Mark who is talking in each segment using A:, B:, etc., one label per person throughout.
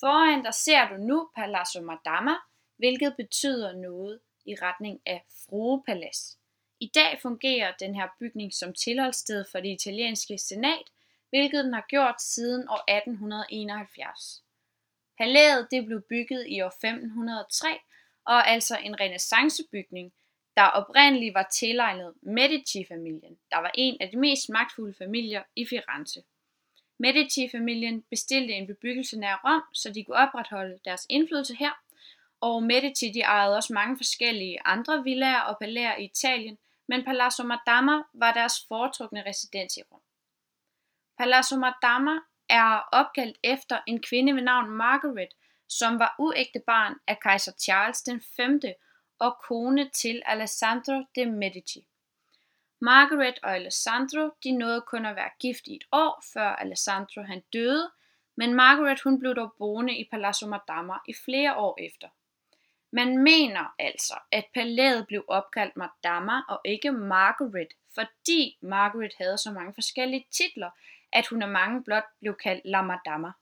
A: Foran dig ser du nu Palazzo Madama, hvilket betyder noget i retning af Fruepalads. I dag fungerer den her bygning som tilholdssted for det italienske senat, hvilket den har gjort siden år 1871. Palæet det blev bygget i år 1503 og er altså en renaissancebygning, der oprindeligt var tilegnet Medici-familien, der var en af de mest magtfulde familier i Firenze. Medici-familien bestilte en bebyggelse nær Rom, så de kunne opretholde deres indflydelse her, og Medici de ejede også mange forskellige andre villaer og palæer i Italien, men Palazzo Madama var deres foretrukne residens i Rom. Palazzo Madama er opkaldt efter en kvinde ved navn Margaret, som var uægte barn af kejser Charles den 5. og kone til Alessandro de Medici. Margaret og Alessandro de nåede kun at være gift i et år, før Alessandro han døde, men Margaret hun blev dog boende i Palazzo Madama i flere år efter. Man mener altså, at palæet blev opkaldt Madama og ikke Margaret, fordi Margaret havde så mange forskellige titler, at hun af mange blot blev kaldt La Madama.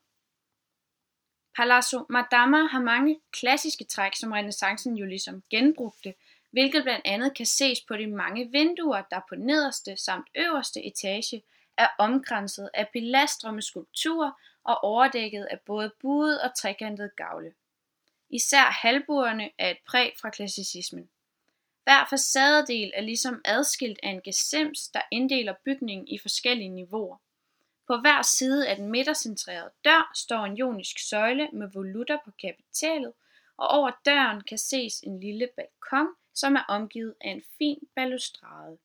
A: Palazzo Madama har mange klassiske træk, som renaissancen jo ligesom genbrugte, hvilket blandt andet kan ses på de mange vinduer, der på nederste samt øverste etage er omkranset af pilastre med skulpturer og overdækket af både buet og trekantet gavle. Især halvbuerne er et præg fra klassicismen. Hver facadedel er ligesom adskilt af en gesims, der inddeler bygningen i forskellige niveauer. På hver side af den midtercentrerede dør står en jonisk søjle med volutter på kapitalet, og over døren kan ses en lille balkon, som er omgivet af en fin balustrade.